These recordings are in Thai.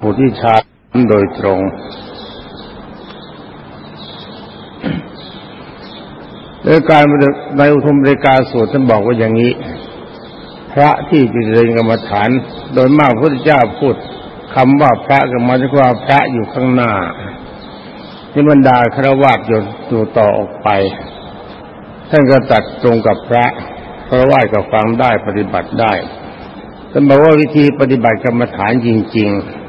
ผู้ที่ชาโดยตรงโดยการในอุทมบริการสูตรท่านบอกว่าอย่างนี้ พระที่จะเรียนกรรมฐาน โดยมากพระพุทธเจ้าพูดคำว่าพระก็หมายถึงว่าพระอยู่ข้างหน้าที่บรรดาครวญยนอยู่ต่อออกไป ท่านก็ตัดตรงกับพระครวญก็ฟังได้ปฏิบัติได้ท่านบอกว่าวิธีปฏิบัติกรรมฐานจริง ๆ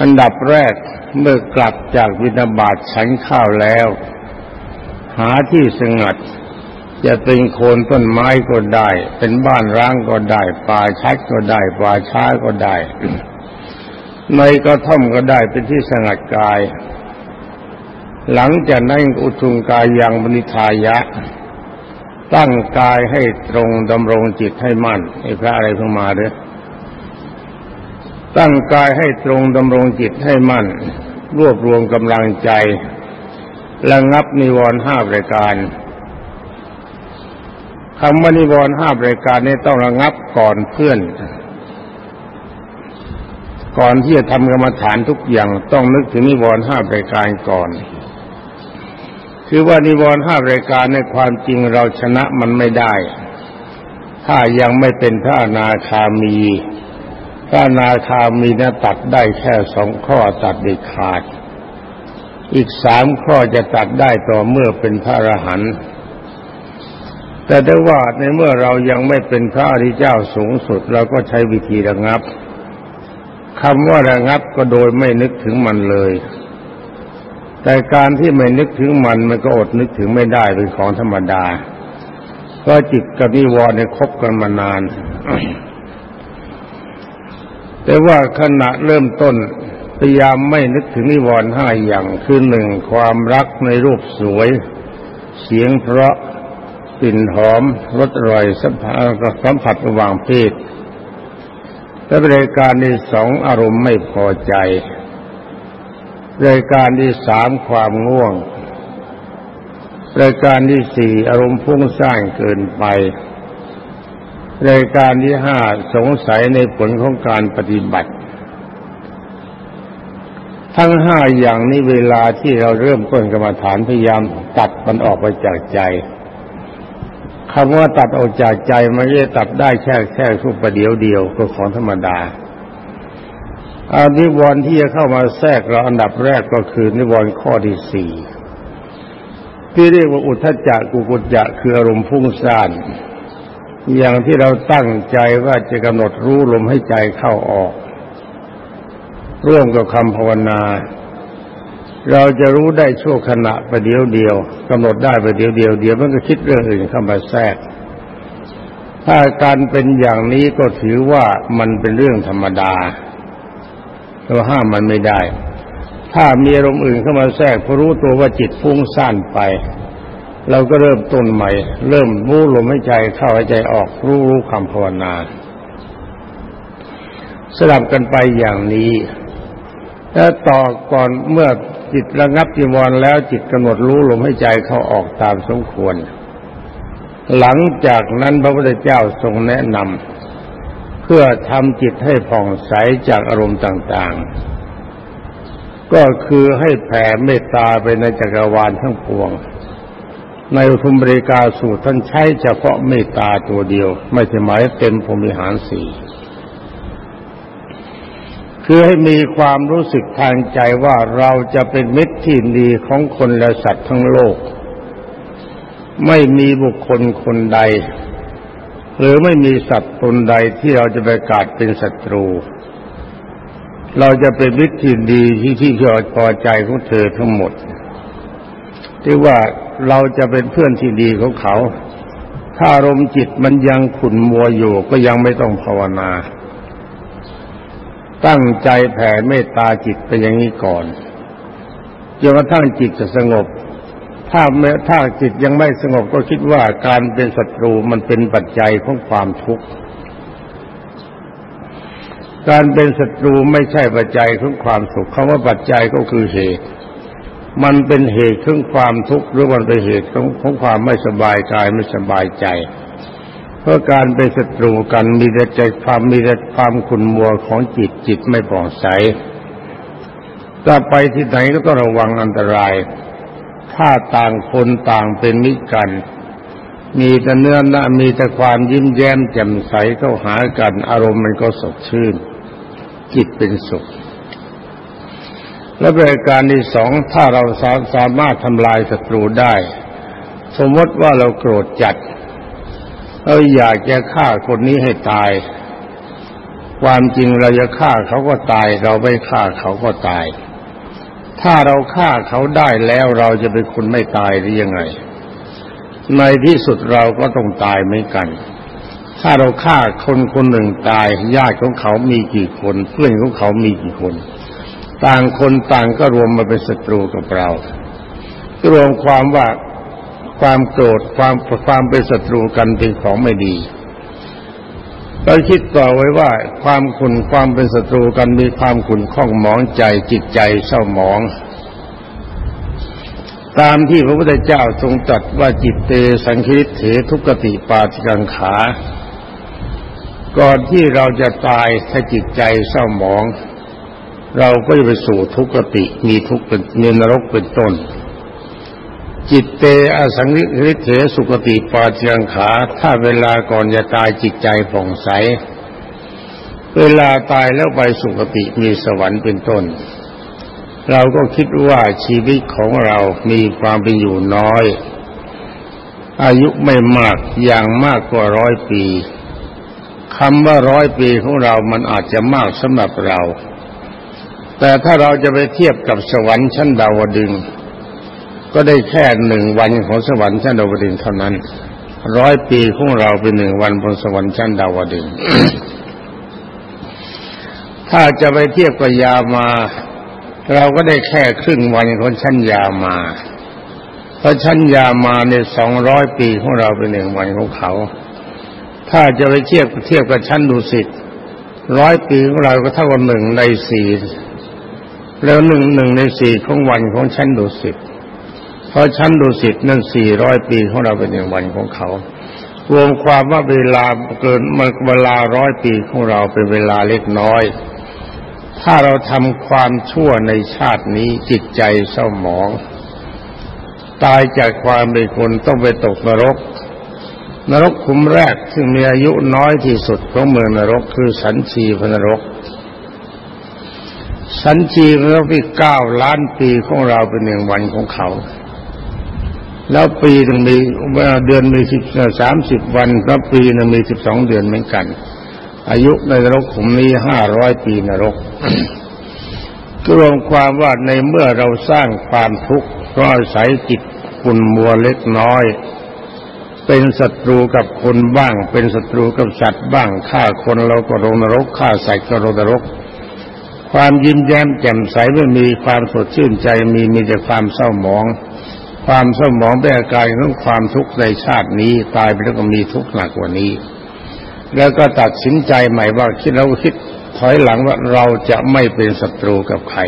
อันดับแรกเมื่อกลับจากวินาบาตฉันข้าวแล้ว หาที่สงัด จะเป็นโคนต้นไม้ก็ได้ เป็นบ้านร้างก็ได้ ป่าชัดก็ได้ ป่าช้าก็ได้ ในกระท่อมก็ได้เป็นที่สงัดกาย หลังจากนั้นอุทุงกายยังบนิทายะ ตั้งกายให้ตรงดำรงจิตให้มั่นไอ้พระอะไรเพิ่งมาเด้อ ตั้งกายให้ตรงดำรงจิตให้มั่น รวบรวมกำลังใจระงับนิวรณ์ห้าปรายการคำว่านิวรณ์ห้าปรายการนี้ต้องระงับก่อนเพื่อน ก่อนที่จะทำกรรมฐานทุกอย่างต้องนึกถึงนิวรณ์ห้าปรายการก่อน คือว่านิวรณ์ห้าปรายการในความจริงเราชนะมันไม่ได้ ถ้ายังไม่เป็นพระนาคามี พระนาคามีนะตัดได้แค่สองข้อตัดเด็ดขาด อีกสามข้อจะตัดได้ต่อเมื่อเป็นพระอรหันต์แต่ได้ว่าในเมื่อเรายังไม่เป็นพระอริยเจ้าสูงสุดเราก็ใช้วิธีระงับคำว่าระงับก็โดยไม่นึกถึงมันเลย แต่การที่ไม่นึกถึงมันมันก็อดนึกถึงไม่ได้เป็นของธรรมดาเพราะจิตกับนิวรณ์เนี่ยคบกันมานาน แต่ว่าขณะเริ่มต้นพยายามไม่นึกถึงนิวรณ์ห้าอย่างคือหนึ่งความรักในรูปสวย เสียงเพราะกลิ่นหอมรสอร่อยสัมผัสระหว่างเพศและรายการที่สองอารมณ์ไม่พอใจรายการที่สามความง่วงรายการที่สี่อารมณ์พุ่งสร้างเกินไป รายการที่ห้าสงสัยในผลของการปฏิบัติ ทั้งห้าอย่างนี้เวลาที่เราเริ่มต้นกรรมฐานพยายามตัดมันออกไปจากใจคำว่าตัดออกจากใจมันไม่ได้ตัดได้แค่แค่ทุกประเดียวเดียวก็ของธรรมดาอานิวรณ์ที่จะเข้ามาแทรกเราอันดับแรกก็คือนิวรณ์ข้อที่สี่ที่เรียกว่าอุทจจะกุกุจจะคืออารมณ์พุ่งซ่าน อย่างที่เราตั้งใจว่าจะกำหนดรู้ลมให้ใจเข้าออก ร่วมกับคำภาวนา เราจะรู้ได้ชั่วขณะประเดียวเดียวกำหนดได้ประเดียวเดียวเดียวมันก็คิดเรื่องอื่นเข้ามาแทรก ถ้าการเป็นอย่างนี้ก็ถือว่ามันเป็นเรื่องธรรมดาเราห้ามมันไม่ได้ ถ้ามีอารมณ์อื่นเข้ามาแทรกพอรู้ตัวว่าจิตฟุ้งซ่านไป เราก็เริ่มต้นใหม่ เริ่มรู้ลมหายใจเข้าหายใจออก รู้รู้คำภาวนาสลับกันไปอย่างนี้แล้วต่อก่อนเมื่อจิตระงับจีวรแล้วจิตกำหนดรู้ลมหายใจเข้าออกตามสมควร หลังจากนั้นพระพุทธเจ้าทรงแนะนำเพื่อทำจิตให้ผ่องใสจากอารมณ์ต่าง ๆ ก็คือให้แผ่เมตตาไปในจักรวาลทั้งปวง ในอุทุมบริกาสูตรท่านใช้เฉพาะเมตตาตัวเดียว ไม่ใช่หมายเต็มพรมิหารสี่คือให้มีความรู้สึกทางใจว่าเราจะเป็นมิตรที่ดีของคนและสัตว์ทั้งโลก ไม่มีบุคคลคนใด หรือไม่มีสัตว์ตนใดที่เราจะไปกาดเป็นศัตรู เราจะเป็นมิตรที่ดีที่ที่พอใจของเธอทั้งหมด ที่ว่าเราจะเป็นเพื่อนที่ดีของเขา ถ้าอารมณ์จิตมันยังขุ่นมัวอยู่ก็ยังไม่ต้องภาวนา ตั้งใจแผ่เมตตาจิตไปอย่างนี้ก่อนจนกระทั่งจิตจะสงบ ถ้าถ้าจิตยังไม่สงบก็คิดว่าการเป็นศัตรูมันเป็นปัจจัยของความทุกข์การเป็นศัตรูไม่ใช่ปัจจัยของความสุขคำว่าปัจจัยก็คือเหตุ มันเป็นเหตุของความทุกข์หรือมันเป็นเหตุของของความไม่สบายกายไม่สบายใจ เพราะการเป็นศัตรูกันมีแต่ใจความมีแต่ความขุ่นมัวของจิตจิตไม่ปลอดใสถ้าไปที่ไหนก็ต้องระวังอันตราย ถ้าต่างคนต่างเป็นมิตรกัน มีแต่เนื้อหน้ามีแต่ความยิ้มแย้มแจ่มใสเข้าหากันอารมณ์มันก็สดชื่น จิตเป็นสุข และบริการที่สองถ้าเราสามารถทำลายศัตรูได้ สมมติว่าเราโกรธจัดเราอยากจะฆ่าคนนี้ให้ตาย ความจริงเราจะฆ่าเขาก็ตาย เราไม่ฆ่าเขาก็ตาย ถ้าเราฆ่าเขาได้แล้วเราจะเป็นคนไม่ตายหรือยังไง ในที่สุดเราก็ต้องตายเหมือนกัน ถ้าเราฆ่าคนคนหนึ่งตายญาติของเขามีกี่คน เพื่อนของเขามีกี่คน ต่างคนต่างก็รวมมาเป็นศัตรูกับเรารวมความว่าความโกรธความความเป็นศัตรูกันเป็นของไม่ดีเราคิดต่อไว้ว่า ความขุนความเป็นศัตรูกันมีความขุนข้องหมองใจจิตใจเศร้าหมอง ตามที่พระพุทธเจ้าทรงตรัสว่าจิตเตสังคิริเถทุกติปาติกังขา ก่อนที่เราจะตายถ้าจิตใจเศร้าหมอง เราก็จะไปสู่ทุกติมีทุกข์เป็นเนนรกเป็นต้น จิตเตอสังริเถสุกติปาเจียงขา ถ้าเวลาก่อนจะตายจิตใจผ่องใส เวลาตายแล้วไปสุกติมีสวรรค์เป็นต้น เราก็คิดว่าชีวิตของเรามีความเป็นอยู่น้อย อายุไม่มากอย่างมากกว่าร้อยปีคำว่าร้อยปีของเรามันอาจจะมากสำหรับเรา แต่ถ้าเราจะไปเทียบกับสวรรค์ชั้นดาวดึง ก็ได้แค่หนึ่งวันของสวรรค์ชั้นดาวดึงเท่านั้นร้อยปีของเราเป็นหนึ่งวันบนสวรรค์ชั้นดาวดึงถ้าจะไปเทียบกับยามา เราก็ได้แค่ครึ่งวันของชั้นยามา เพราะชั้นยามาในสองร้อยปีของเราเป็นหนึ่งวันของเขา ถ้าจะไปเทียบเทียบกับชั้นดุสิตร้อยปีของเราก็เท่ากับหนึ่งในสี่ แล้วหนึ่งหนึ่งในสี่ของวันของชั้นดุสิตเพราะชั้นดุสิตนั่นสี่ร้อยปีของเราเป็นหนึ่งวันของเขา รวมความว่าเวลาเกินมันเวลาร้อยปีของเราเป็นเวลาเล็กน้อย ถ้าเราทำความชั่วในชาตินี้จิตใจเศร้าหมอง ตายจากความเป็นคนต้องไปตกนรก นรกคุมแรกซึ่งมีอายุน้อยที่สุดของเมืองนรกคือสันชีพนรก สันชีพนรกที่เก้าล้านปีของเราเป็นหนึ่งวันของเขา แล้วปีหนึ่งมีเดือนมีสิบสามสิบวันแล้วปีหนึ่งมีสิบสองเดือนเหมือนกัน อายุในนรกขุมนี้ห้าร้อยปีนรกกรวมความว่าในเมื่อเราสร้างความทุกข์เพราะอาศัยจิตคุณมัวเล็กน้อย เป็นศัตรูกับคนบ้าง เป็นศัตรูกับสัตว์บ้างฆ่าคนเราก็ลงนรกฆ่าสัตว์ก็ลงนรก ความยิ้มแย้มแจ่มใสไม่มีความสดชื่นใจมีมีแต่ความเศร้าหมอง ความสมองเป็นอาการของความทุกข์ในชาตินี้ตายไปแล้วก็มีทุกข์หนักกว่านี้ แล้วก็ตัดสินใจใหม่ว่าคิดเราคิดถอยหลังว่าเราจะไม่เป็นศัตรูกับใคร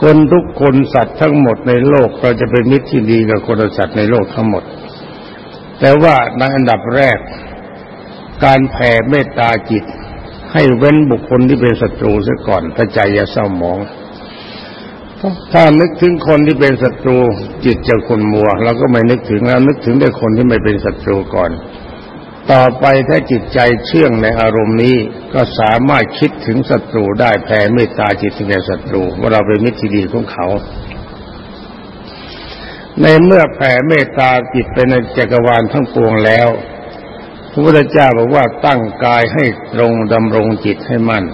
คนทุกคนสัตว์ทั้งหมดในโลกเราจะเป็นมิตรที่ดีกับคนสัตว์ในโลกทั้งหมด แต่ว่าในอันดับแรก การแผ่เมตตาจิต ให้เว้นบุคคลที่เป็นศัตรูซะก่อนถ้าใจจะเศร้าหมอง ถ้านึกถึงคนที่เป็นศัตรูจิตจะขุนมัวเราก็ไม่นึกถึงแล้วนึกถึงแต่คนที่ไม่เป็นศัตรูก่อน ต่อไปถ้าจิตใจเชื่องในอารมณ์นี้ก็สามารถคิดถึงศัตรูได้แผ่เมตตาจิตถึงแก่ศัตรูว่าเราเป็นมิตรที่ดีของเขาในเมื่อแผ่เมตตาจิตเป็นจักรวาลทั้งปวงแล้ว พระพุทธเจ้าบอกว่าตั้งกายให้ตรงดำรงจิตให้มั่น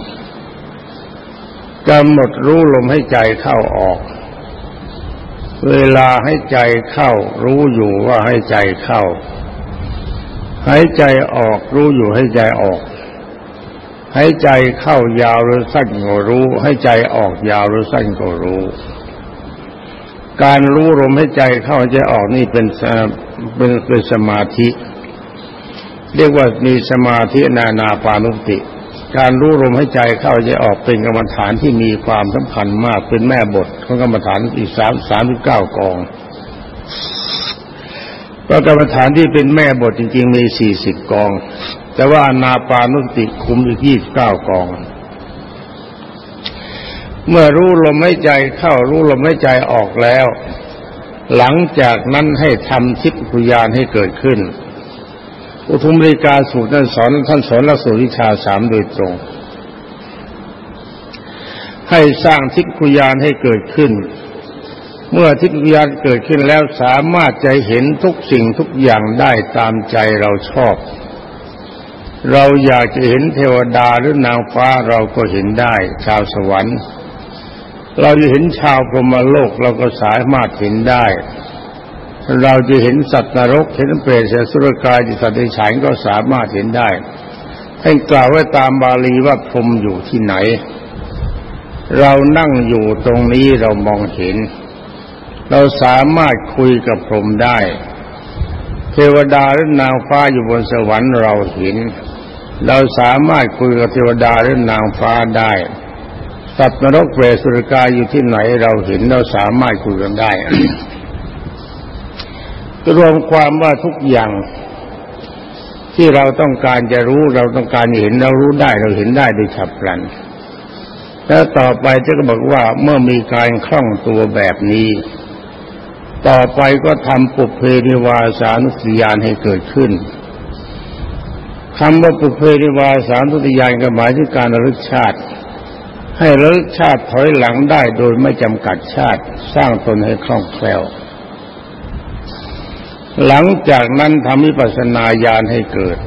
กำหนดรู้ลมให้ใจเข้าออก เวลาให้ใจเข้า รู้อยู่ว่าให้ใจเข้า หายใจออกรู้อยู่ให้ใจออกหายใจเข้ายาวหรือสั้นก็รู้ให้ใจออกยาวหรือสั้นก็รู้ การรู้ลมให้ใจเข้าใจออกนี่เป็นเป็นเป็นสมาธิ เรียกว่ามีสมาธินานาปานุติ การรู้ลมให้ใจเข้าใจออกเป็นกรรมฐานที่มีความสำคัญมากเป็นแม่บทของกรรมฐานอีกสามสามสิบเก้ากองพระกรรมฐานที่เป็นแม่บทจริง ๆ มีสี่สิบกอง แต่ว่านาปานุสติคุมอีกยี่สิบเก้ากองเมื่อรู้ลมหายใจเข้ารู้ลมหายใจออกแล้ว หลังจากนั้นให้ทำทิพยญาณให้เกิดขึ้น อุทุมริกาสูตรท่านสอนท่านสอนลักษณวิชาสามโดยตรง ให้สร้างทิพยญาณให้เกิดขึ้น เมื่อทิพยานเกิดขึ้นแล้วสามารถจะเห็นทุกสิ่งทุกอย่างได้ตามใจเราชอบ เราอยากจะเห็นเทวดาหรือนางฟ้าเราก็เห็นได้ ชาวสวรรค์ เราจะเห็นชาวพรหมโลกเราก็สามารถเห็นได้ เราจะเห็นสัตว์นรกเห็นเปรตเสสุรกายจิตสัตว์ในฉายก็สามารถเห็นได้ท่านกล่าวไว้ตามบาลีว่าพรหมอยู่ที่ไหน เรานั่งอยู่ตรงนี้เรามองเห็น เราสามารถคุยกับพรหมได้ เทวดาหรือนางฟ้าอยู่บนสวรรค์เราเห็น เราสามารถคุยกับเทวดาหรือนางฟ้าได้สัตว์นรกเปรตสุรกายอยู่ที่ไหนเราเห็นเราสามารถคุยกันได้ รวมความว่าทุกอย่างที่เราต้องการจะรู้เราต้องการเห็นเรารู้ได้เราเห็นได้โดยฉับพลัน แล้วต่อไปจะก็บอกว่าเมื่อมีการคล่องตัวแบบนี้ ต่อไปก็ทำปุเพนิวาสานุสติยานให้เกิดขึ้นคำว่าปุเพนิวาสานุสติยานก็หมายถึงการระลึกชาติ ให้ระลึกชาติถอยหลังได้โดยไม่จำกัดชาติ สร้างตนให้คล่องแคล่ว หลังจากนั้นทำวิปัสสนาญาณให้เกิด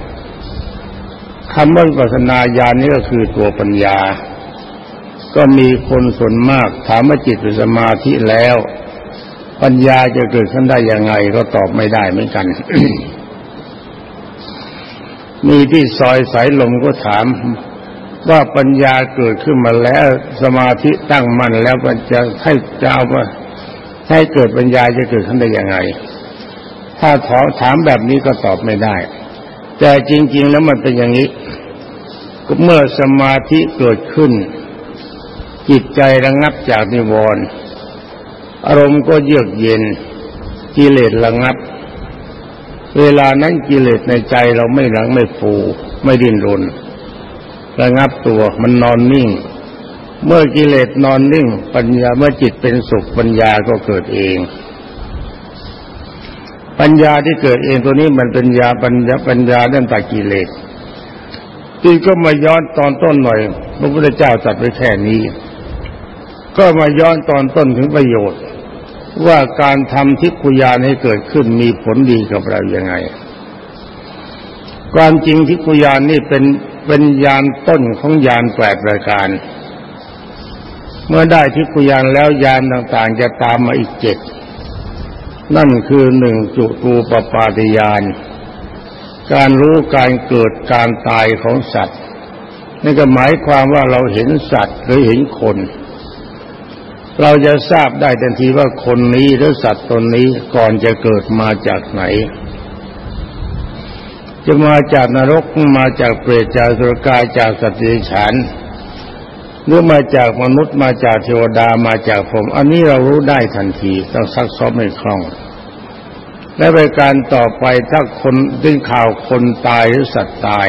คำว่าวิปัสสนาญาณนี้ก็คือตัวปัญญา ก็มีคนส่วนมากถามว่าจิตเป็นสมาธิแล้ว ปัญญาจะเกิดขึ้นได้ยังไงก็ตอบไม่ได้เหมือนกัน มีที่ซอยสายลมก็ถามว่าปัญญาเกิดขึ้นมาแล้วสมาธิตั้งมั่นแล้วมันจะให้เจ้าว่าให้เกิดปัญญาจะเกิดขึ้นได้ยังไง ถ้าถอถามแบบนี้ก็ตอบไม่ได้ แต่จริง ๆ แล้วมันเป็นอย่างนี้ เมื่อสมาธิเกิดขึ้น จิตใจระงับจากนิวรณ์อารมณ์ก็เยือกเย็น กิเลสระงับ เวลานั้นกิเลสในใจเราไม่หลังไม่ฟูไม่ดิ้นรนระงับตัวมันนอนนิ่ง เมื่อกิเลสนอนนิ่ง ปัญญาเมื่อจิตเป็นสุขปัญญาก็เกิดเอง ปัญญาที่เกิดเองตัวนี้มันเป็นญาปัญญาปัญญาด้านตากิเลสที่ก็มาย้อนตอนต้นหน่อย พระพุทธเจ้าจัดไว้แค่นี้ ก็มาย้อนตอนต้นถึงประโยชน์ ว่าการทำทิพยานให้เกิดขึ้นมีผลดีกับเรายังไง ความจริงทิพยานนี่เป็นเป็นยานต้นของยานแปดประการ เมื่อได้ทิพยานแล้วยานต่างๆจะตามมาอีกเจ็ด นั่นคือหนึ่งจุตูปปาติยาน การรู้การเกิดการตายของสัตว์นี่นก็หมายความว่าเราเห็นสัตว์หรือเห็นคน เราจะทราบได้ทันทีว่าคนนี้หรือสัตว์ตนนี้ก่อนจะเกิดมาจากไหน จะมาจากนรกมาจากเปรตจากสุรกายจากสัตว์เดรัจฉานหรือมาจากมนุษย์มาจากเทวดามาจากผม อันนี้เรารู้ได้ทันทีต้องซักซ้อมให้คล่อง และไปการต่อไปถ้าคนได้ข่าวคนตายหรือสัตว์ตาย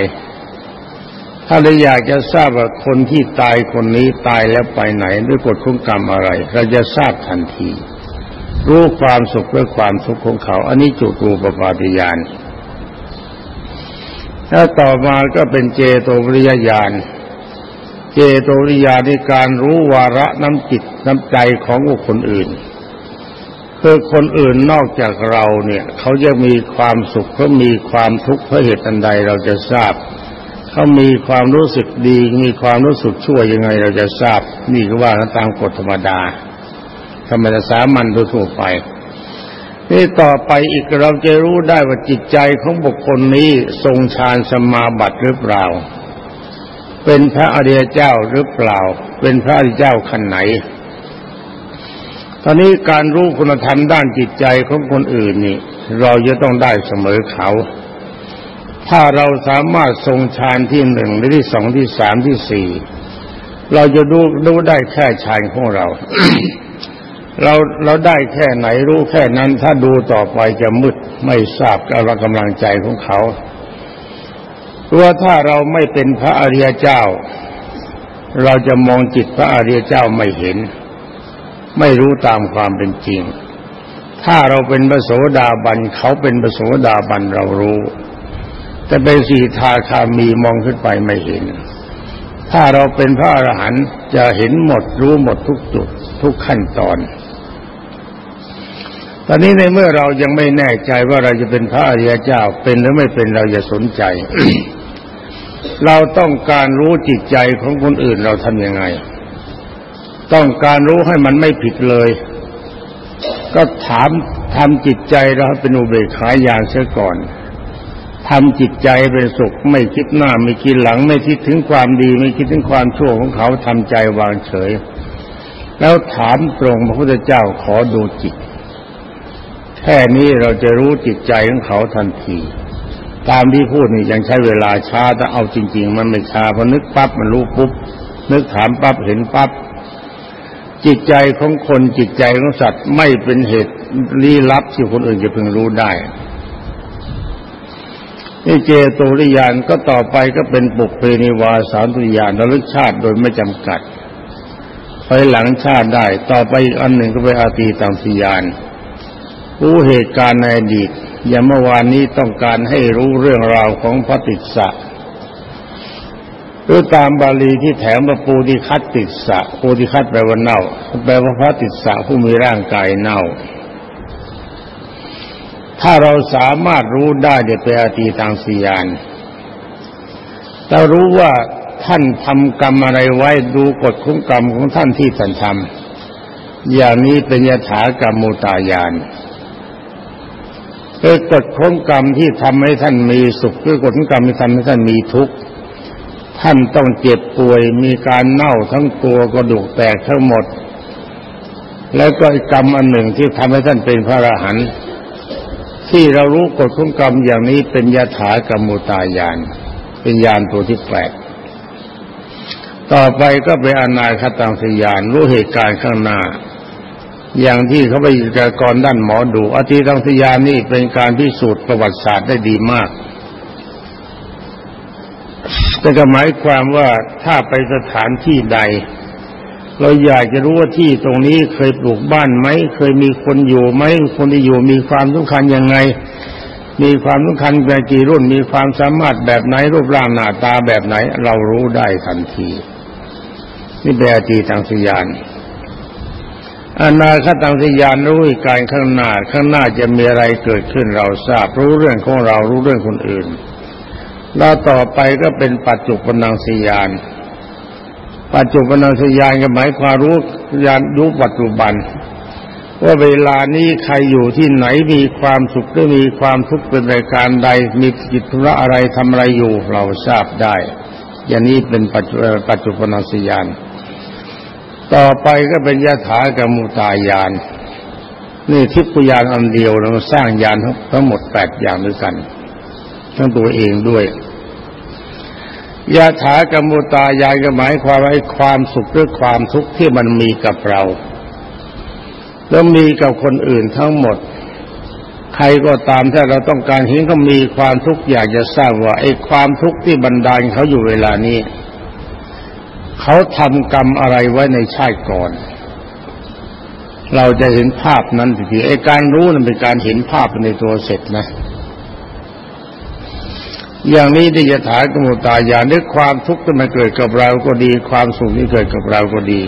ถ้าเราอยากจะทราบว่าคนที่ตายคนนี้ตายแล้วไปไหนด้วยกฎของกรรมอะไร เราจะทราบทันที รู้ความสุขและความทุกข์ของเขา อันนี้จุตูปปาติยานถ้าต่อมาก็เป็นเจโตปริยญาณเจโตปริยานในการรู้วาระน้ำจิตน้ำใจของบุคคลอื่น คือคนอื่นนอกจากเราเนี่ยเขาจะมีความสุขเขามีความทุกข์เพราะเหตุอันใดเราจะทราบเขามีความรู้สึกดี มีความรู้สึกชั่วยังไงเราจะทราบ นี่ก็ว่าตามกฎธรรมดาธรรมดาสามัญโดยทั่วไปนี่ต่อไปอีกเราจะรู้ได้ว่าจิตใจของบุคคลนี้ทรงฌานสมาบัติหรือเปล่า เป็นพระอริยเจ้าหรือเปล่า เป็นพระอริยเจ้าขั้นไหน ตอนนี้การรู้คุณธรรมด้านจิตใจของคนอื่นนี่ เราจะต้องได้เสมอเขา ถ้าเราสามารถทรงฌานที่หนึ่งหรือที่สองที่สามที่สี่เราจะดูดูได้แค่ฌานของเรา เราเราได้แค่ไหนรู้แค่นั้น ถ้าดูต่อไปจะมืดไม่ทราบกำลังใจของเขาเพราะถ้าเราไม่เป็นพระอริยเจ้า เราจะมองจิตพระอริยเจ้าไม่เห็น ไม่รู้ตามความเป็นจริง ถ้าเราเป็นพระโสดาบันเขาเป็นพระโสดาบันเรารู้ แต่เป็นสีทาคามีมองขึ้นไปไม่เห็น ถ้าเราเป็นพระอรหันต์จะเห็นหมดรู้หมดทุกจุดทุกขั้นตอนตอนนี้ในเมื่อเรายังไม่แน่ใจว่าเราจะเป็นพระอริยเจ้าเป็นหรือไม่เป็นเราอย่าสนใจ เราต้องการรู้จิตใจของคนอื่นเราทำยังไง ต้องการรู้ให้มันไม่ผิดเลย ก็ถามทำจิตใจเราเป็นอุเบกขาญาณเสียก่อนทำจิตใจเป็นสุขไม่คิดหน้าไม่คิดหลัง ไม่คิดถึงความดี ไม่คิดถึงความชั่วของเขาทำใจวางเฉย แล้วถามตรงพระพุทธเจ้าขอดูจิต แค่นี้เราจะรู้จิตใจของเขาทันที ตามที่พูดนี่ยังใช้เวลาช้าแต่เอาจริง ๆ มันไม่ช้าพอนึกปั๊บมันรู้ปุ๊บนึกถามปั๊บเห็นปั๊บ จิตใจของคนจิตใจของสัตว์ไม่เป็นเหตุลี้ลับที่คนอื่นจะพึงรู้ได้นี่เจโตริยานก็ต่อไปก็เป็นปุกเพนิวาสานตุยานระลึกชาติโดยไม่จำกัดไปหลังชาติได้ ต่อไปอีกอันหนึ่งก็ไปอาตีตังสิยานรู้เหตุการณ์ในอดีตอย่างเมื่อวานนี้ต้องการให้รู้เรื่องราวของพระติสสะ หรือตามบาลีที่แถมมาปูติคัตติสะปูติคัตแปลว่าเน่า แปลว่าพระติสะผู้มีร่างกายเน่า ถ้าเราสามารถรู้ได้เดี๋ยวไปอาตีทางสียานเรารู้ว่าท่านทำกรรมอะไรไว้ดูกฎคุ้มกรรมของท่านที่ท่านทำอย่างนี้เป็นยถากรรมมุตายานคือกฎของกรรมที่ทำให้ท่านมีสุขคือกฎของกรรมที่ทำให้ท่านมีทุกข์ ท่านต้องเจ็บป่วยมีการเน่าทั้งตัวกระดูกแตกทั้งหมด แล้วก็กรรมอันหนึ่งที่ทำให้ท่านเป็นพระอรหันต์ที่เรารู้กฎของกรรมอย่างนี้เป็นยถากรรมุตายาน เป็นญาณตัวที่แปลกต่อไปก็เป็นอนาคตังสยานรู้เหตุการณ์ข้างหน้า อย่างที่เขาไปกกรด้านหมอดูอธิตังสยานนี่เป็นการพิสูจน์ประวัติศาสตร์ได้ดีมาก แต่ก็หมายความว่าถ้าไปสถานที่ใด เราอยากจะรู้ว่าที่ตรงนี้เคยปลูกบ้านไหมเคยมีคนอยู่ไหมคนที่อยู่มีความสำคัญยังไง มีความสำคัญแบบกี่รุ่นมีความสามารถแบบไหนรูปร่างหน้าตาแบบไหน เรารู้ได้ทันทีนี่เป็นอธิตังสยานอนาคตังสยานรู้การข้างหน้าข้างหน้าจะมีอะไรเกิดขึ้นเราทราบรู้เรื่องของเรารู้เรื่องคนอื่น แล้วต่อไปก็เป็นปัจจุบันังสยาน ปัจจุบันังสยานก็หมายความรู้ยานรู้ปัจจุบัน ว่าเวลานี้ใครอยู่ที่ไหนมีความสุขหรือมีความทุกข์เป็นรายการใด มีกิจธุระอะไรทำอะไรอยู่ เราทราบได้ อย่างนี้เป็นปัจจุปัจจุบันสยาน ต่อไปก็เป็นยถากรรมุตายาน นี่ทิพยานอันเดียวเราสร้างยานทั้งหมดแปดอย่างด้วยกัน ทั้งตัวเองด้วยยาถากรรมุตายานก็หมายความว่าความสุขหรือความทุกข์ที่มันมีกับเรา แล้วมีกับคนอื่นทั้งหมด ใครก็ตามถ้าเราต้องการเห็นเขามีความทุกข์อยากจะทราบว่าไอ้ความทุกข์ที่บันดาลเขาอยู่เวลานี้ เขาทำกรรมอะไรไว้ในชาติก่อน เราจะเห็นภาพนั้นทีไอ้การรู้นั้นเป็นการเห็นภาพในตัวเสร็จนะ อย่างนี้ที่จะถากมุตายาด้วยความทุกข์ที่มันเกิดกับเราก็ดี ความสุขที่เกิดกับเราก็ดี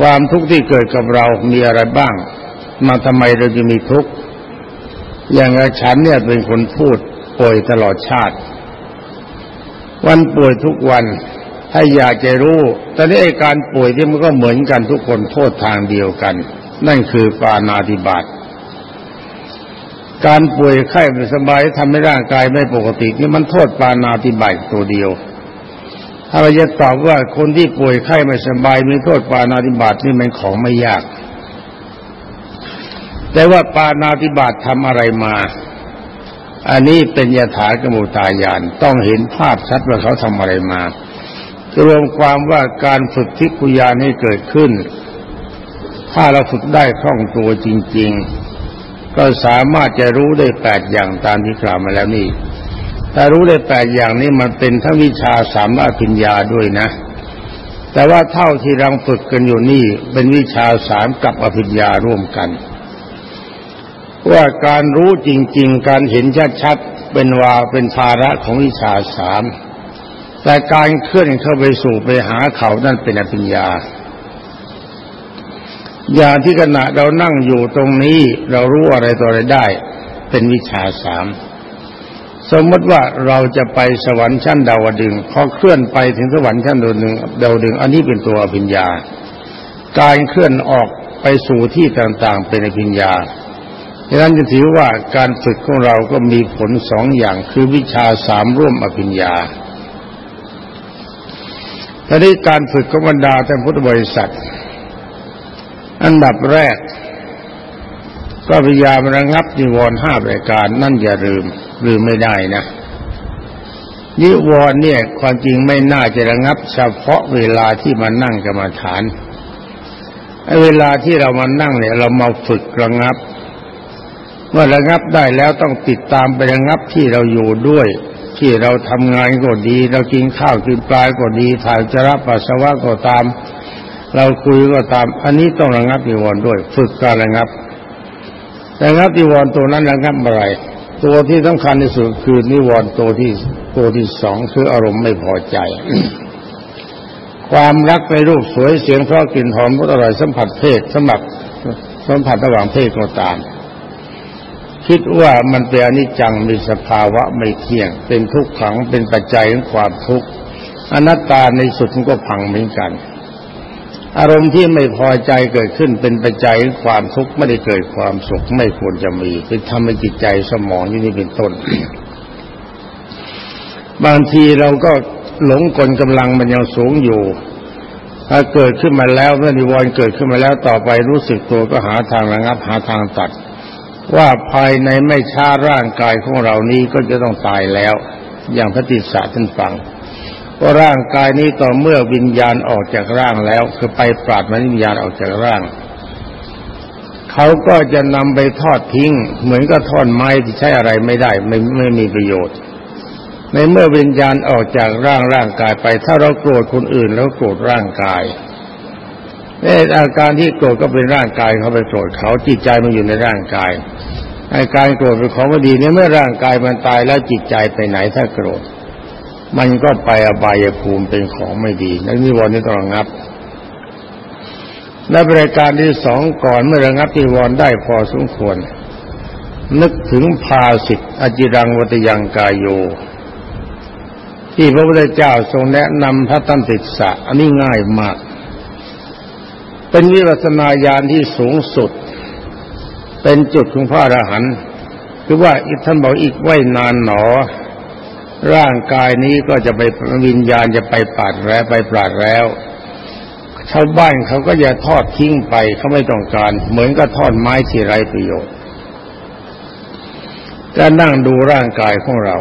ความทุกข์ที่เกิดกับเรามีอะไรบ้าง มาทำไมเราจะมีทุกข์อย่างฉันเนี่ยเป็นคนพูดป่วยตลอดชาติ วันป่วยทุกวันถ้าอยากจะรู้ตอนนี้ไอ้การป่วยที่มันก็เหมือนกันทุกคนโทษทางเดียวกัน นั่นคือปานาติบาต การป่วยไข้ไม่สบายทำให้ร่างกายไม่ปกตินี่มันโทษปานาติบาตตัวเดียว ถ้าเราจะตอบว่าคนที่ป่วยไข้ไม่สบายมีโทษปานาติบาตนี่มันของไม่ยาก แต่ว่าปานาติบาตทำอะไรมา อันนี้เป็นยถากมุตายาน ต้องเห็นภาพชัดว่าเขาทำอะไรมารวมความว่าการฝึกทิพยานให้เกิดขึ้น ถ้าเราฝึกได้คล่องตัวจริง ๆ ก็สามารถจะรู้ได้แปดอย่างตามที่กล่าวมาแล้วนี่ถ้ารู้ได้แปดอย่างนี้มันเป็นทั้งวิชาสามอภิญญาด้วยนะ แต่ว่าเท่าที่เราฝึกกันอยู่นี่เป็นวิชาสามกับอภิญญาร่วมกัน ว่าการรู้จริง ๆ การเห็นชัดๆเป็นวาเป็นภาระของวิชาสามแต่การเคลื่อนเข้าไปสู่ไปหาเขานั่นเป็นอภิญญา อย่างที่ขณะเรานั่งอยู่ตรงนี้ เรารู้อะไรต่ออะไรได้ เป็นวิชาสามสมมติว่าเราจะไปสวรรค์ชั้นดาวดึงพอเคลื่อนไปถึงสวรรค์ชั้นดาวดึงดาวดึง อันนี้เป็นตัวอภิญญา การเคลื่อนออกไปสู่ที่ต่างๆ เป็นอภิญญาดังนั้นจะถือว่าการฝึกของเราก็มีผลสองอย่างคือวิชาสามร่วมอภิญญาทีนี้การฝึกของบรรดาแต่พุทธบริษัท อันดับแรก ก็พยายามระงับนิวรณ์ห้ารายการ นั่นอย่าลืมลืมไม่ได้นะนิวรณ์เนี่ย ความจริงไม่น่าจะระงับ เฉพาะเวลาที่มานั่งกรรมฐานไอ้เวลาที่เรามานั่งเนี่ย เรามาฝึกระงับเมื่อระงับได้แล้วต้องติดตามไประงับที่เราอยู่ด้วย ที่เราทำงานก็ดี เรากินข้าวกินปลาก็ดีถ่ายจรับปัสสาวะก็ตาม เราคุยก็ตาม อันนี้ต้องระงับนิวรณ์ด้วย ฝึกการระงับระงับนิวรณ์ตัวนั้นระงับอะไร ตัวที่สำคัญที่สุดคือนิวรณ์ตัวที่ตัวที่สองคืออารมณ์ไม่พอใจ ความรักในรูปสวยเสียงเพราะกลิ่นหอมรสอร่อยสัมผัสเพศสมัครสัมผัสระหว่างเพศก็ตาม คิดว่ามันเป็นอนิจจังมีสภาวะไม่เที่ยง เป็นทุกขังเป็นปัจจัยของความทุกข์อนัตตาในสุดมันก็พังเหมือนกัน อารมณ์ที่ไม่พอใจเกิดขึ้นเป็นปัจจัยของความทุกข์ไม่ได้เกิดความสุขไม่ควรจะมีเป็นทำให้จิตใจสมองนี่นี่เป็นต้น บางทีเราก็หลงกลกำลังมันยังสูงอยู่ ถ้าเกิดขึ้นมาแล้วเมื่อนิวรณ์เกิดขึ้นมาแล้วต่อไปรู้สึกตัวก็หาทางระงับ หาทางตัด ว่าภายในไม่ช้าร่างกายของเรานี้ก็จะต้องตายแล้ว อย่างพระติสสะท่านฟัง ว่าร่างกายนี้ต่อเมื่อวิญญาณออกจากร่างแล้ว คือไปปราดมันวิญญาณออกจากร่าง เขาก็จะนำไปทอดทิ้ง เหมือนกับท่อนไม้ที่ใช้อะไรไม่ได้ ไม่ไม่มีประโยชน์ ในเมื่อวิญญาณออกจากร่างร่างกายไป ถ้าเราโกรธคนอื่นแล้วโกรธร่างกายเออาการที่โกรธก็เป็นร่างกายเขาไปโกรธเขาจิตใจมันอยู่ในร่างกายอาการโกรธเป็นของไม่ดีเนี่ยเมื่อร่างกายมันตายแล้วจิตใจไปไหนถ้าโกรธ มันก็ไปอบายภูมิเป็นของไม่ดีนั่นนิวรณ์นี่ต้องระงับและบริการที่สองก่อนเมื่อระงับนิวรณ์ได้พอสมควร นึกถึงภาสิทธิอจิรังวัตยังกายโย ที่พระพุทธเจ้าทรงแนะนำพระตันติสะอันนี้ง่ายมาก เป็นวิปัสนาญาณที่สูงสุด เป็นจุดของพระอรหันต์คือว่าอีกท่านบอกอีกไว้นานหนอ ร่างกายนี้ก็จะไปวิญญาณจะไปปาดแล้วไปปราดแล้วชาวบ้านเขาก็จะทอดทิ้งไปเขาไม่ต้องการ เหมือนกับทอดไม้ที่ไร้ประโยชน์ก็นั่งดูร่างกายของเรา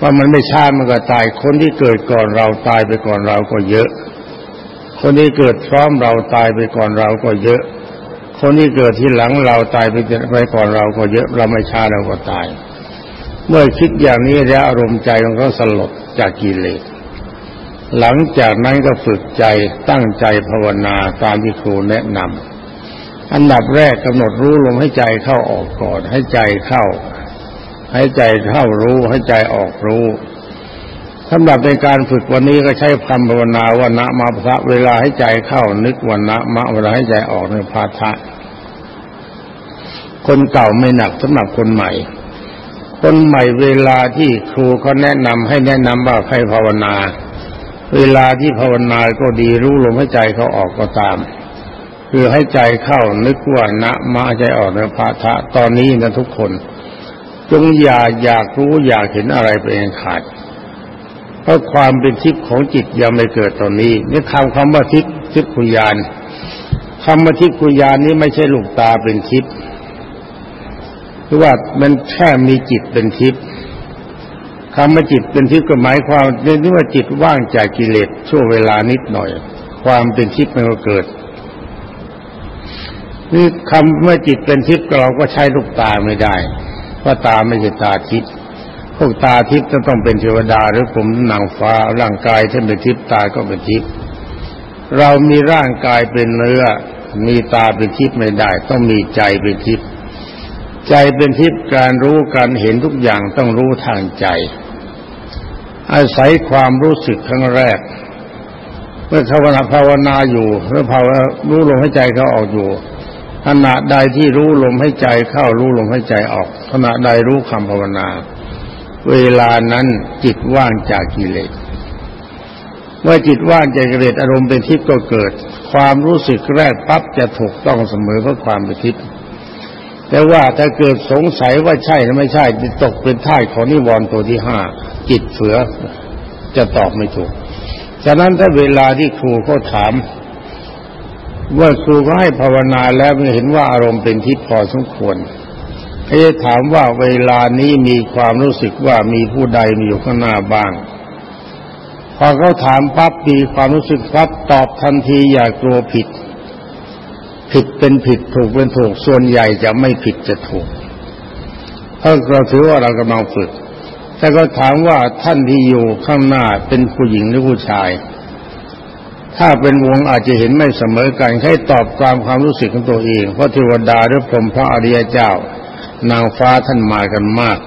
ว่ามันไม่ช้ามันก็ตาย คนที่เกิดก่อนเราตายไปก่อนเราก็เยอะ คนที่เกิดพร้อมเราตายไปก่อนเราก็เยอะ คนที่เกิดที่หลังเราตายไปไปก่อนเราก็เยอะ เราไม่ช้าเราก็ตาย เมื่อคิดอย่างนี้แล้วอารมณ์ใจของเขาสลดจากกิเลสหลังจากนั้นก็ฝึกใจตั้งใจภาวนาตามที่ครูแนะนำอันดับแรกกำหนดรู้ลมให้ใจเข้าออกก่อน ให้ใจเข้า ให้ใจเข้ารู้ให้ใจออกรู้สำหรับในการฝึกวันนี้ก็ใช้คำภาวนาว่านะมาพระเวลาให้ใจเข้านึกวันนะมะเวลาให้ใจออกในพาทะคนเก่าไม่หนักสำหรับคนใหม่ คนใหม่เวลาที่ครูเขาแนะนำให้แนะนำว่าใครภาวนา เวลาที่ภาวนาก็ดีรู้ลมให้ใจเขาออกก็ตาม คือให้ใจเข้านึกว่านะมาใจออกในพระทะตอนนี้นะทุกคน จงอย่าอยากรู้อยากเห็นอะไรเป็นขาดเพราะความเป็นทิพย์ของจิตยังไม่เกิดตอนนี้นี่คำคำว่าทิพย์ทิพย์คุยานคำว่าทิพย์คุยานนี้ไม่ใช่ลูกตาเป็นทิพย์ คือว่ามันแค่มีจิตเป็นทิพย์คำว่าจิตเป็นทิพย์ก็หมายความเรียกว่าจิตว่างจากกิเลสช่วงเวลานิดหน่อย ความเป็นทิพย์มันก็เกิดนี่คำเมื่อจิตเป็นทิพย์เราก็ใช้ลูกตาไม่ได้เพราะตาไม่ใช่ตาทิพย์พวกตาทิพย์จะต้องเป็นเทวดาหรือผมนางฟ้าร่างกายท่านเป็นทิพย์ตาก็เป็นทิพย์เรามีร่างกายเป็นเนื้อมีตาเป็นทิพย์ไม่ได้ ต้องมีใจเป็นทิพย์ ใจเป็นทิพย์การรู้การเห็นทุกอย่างต้องรู้ทางใจ อาศัยความรู้สึกครั้งแรก เมื่อภาวนาภาวนาอยู่หรือภาวรู้ลมหายใจเขาออกอยู่ขณะใดที่รู้ลมหายใจเข้ารู้ลมหายใจออกขณะใดรู้คำภาวนา เวลานั้นจิตว่างจากกิเลสเมื่อจิตว่างจากกิเลสอารมณ์เป็นทิพย์ก็เกิด ความรู้สึกแรกปั๊บจะถูกต้องเสมอเพราะความเป็นทิพย์ แต่ว่าถ้าเกิดสงสัยว่าใช่หรือไม่ใช่จะตกเป็นท่ายของนิวรณ์ตัวที่ห้าจิตเสือจะตอบไม่ถูก ฉะนั้นถ้าเวลาที่ครูเขาถาม ว่าครูก็ให้ภาวนาแล้วเห็นว่าอารมณ์เป็นทิพย์พอสมควรเขาจะถามว่าเวลานี้มีความรู้สึกว่ามีผู้ใดมีอยู่ข้างหน้าบ้าง พอเขาถามปั๊บมีความรู้สึกปั๊บตอบทันทีอย่ากลัวผิด ผิดเป็นผิดถูกเป็นถูก ส่วนใหญ่จะไม่ผิดจะถูกเพราะเราถือว่าเรากำลังฝึกแต่ก็ถามว่าท่านที่อยู่ข้างหน้าเป็นผู้หญิงหรือผู้ชาย ถ้าเป็นวงอาจจะเห็นไม่เสมอกันให้ตอบตามความรู้สึกของตัวเอง เพราะเทวดาหรือพรหมพระอริยเจ้า นางฟ้าท่านมากันมาก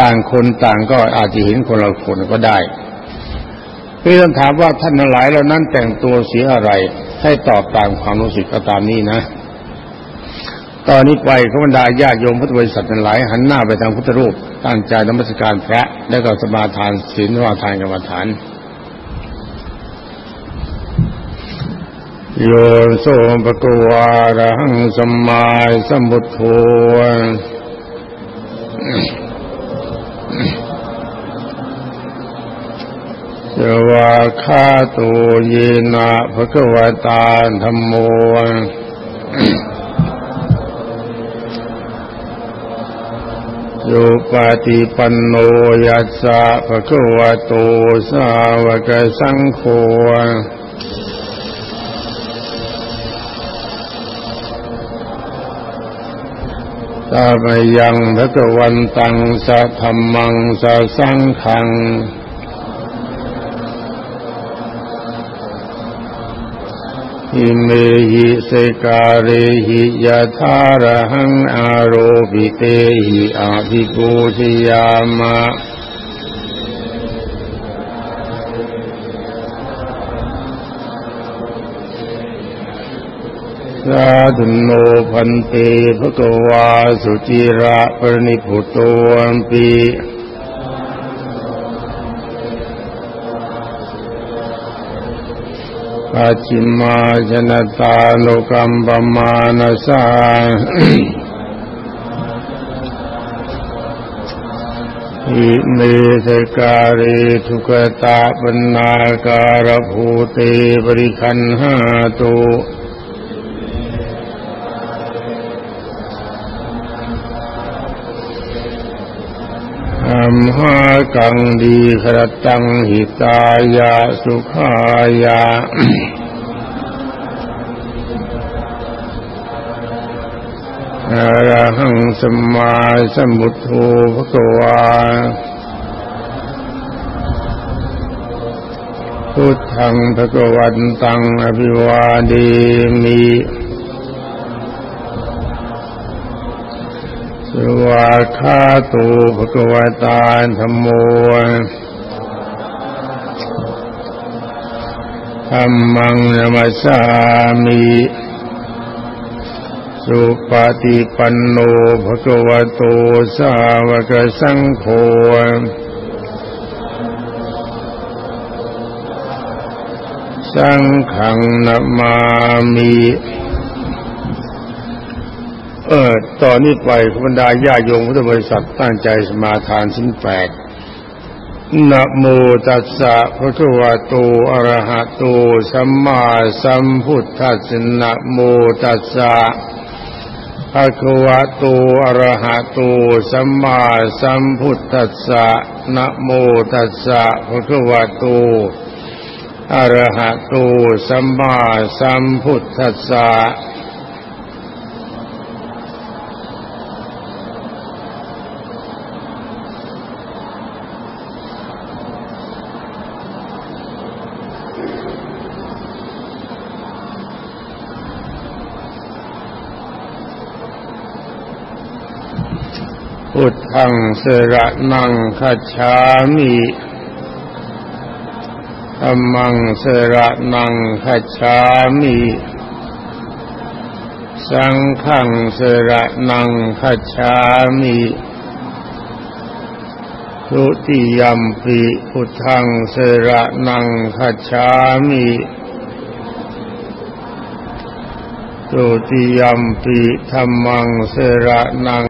ต่างคนต่างก็อาจจะเห็นคนละคนก็ได้เพื่อนถามว่าท่านหลายเหล่านั้นแต่งตัวเสียอะไร ให้ตอบตามความรู้สึกก็ตามนี้นะ ตอนนี้ไปขบรรดาญาโยมพุทธบริษัทหลายหันหน้าไปทางพุทธรูปตั้งใจนมัสการพระแล้วก็สมาทานศีลสมาทานกรรมฐานโยโสภะกวาระหังสมาสัมพุทโธ สวาคาโตเยนะภะกวตาธรรมโมโยปาติปันโนยัสสะภะคะวะโตสาวกสังโฆตาไปยังพระกวันตังสะธรรมังสะสังขัง อิเมหิเสกาเรหิยะธาระหังอารโรปิเตหิอาภิปูชยามะสาธุโนพันเตภะกวาสุจิระปริพุตโตอัมปี ปัจิมาชนตาโลกัมปมานาสาอิเมสการิทุกตาปนาการภูเตปริคันหาตุ อัมหากังดีครตังหิตายาสุขายาอรหังสมาสมุทโธภะกวาพุทธังภะวันตังอภิวาเดมิ วาคาตูภะกวตาธรรมโมธรรมังนมัสสามิสุปฏิปันโนภะกวโตสาวกสังโฆสังขังนามามิ เออตอนนี้ไปบรรดาญาโยมพุทธบริษัทตั้งใจสมาทานสิ้นแปดนะโมตัสสะพระคัมภโตอะระหะโตสัมมาสัมพุทธัสสะนะโมตัสสะภะคะวะโตอะระหะโตสัมมาสัมพุทธัสสะนะโมตัสสะภะคะวะโตอะระหะโตสัมมาสัมพุทธัสสะ พังสระนังคัจฉามิธัมมังสระนังคัจฉามิสังฆังสระนังคัจฉามิทุติยัมปิพุทธังสระนังคัจฉามิทุติยัมปิธัมมังสระนัง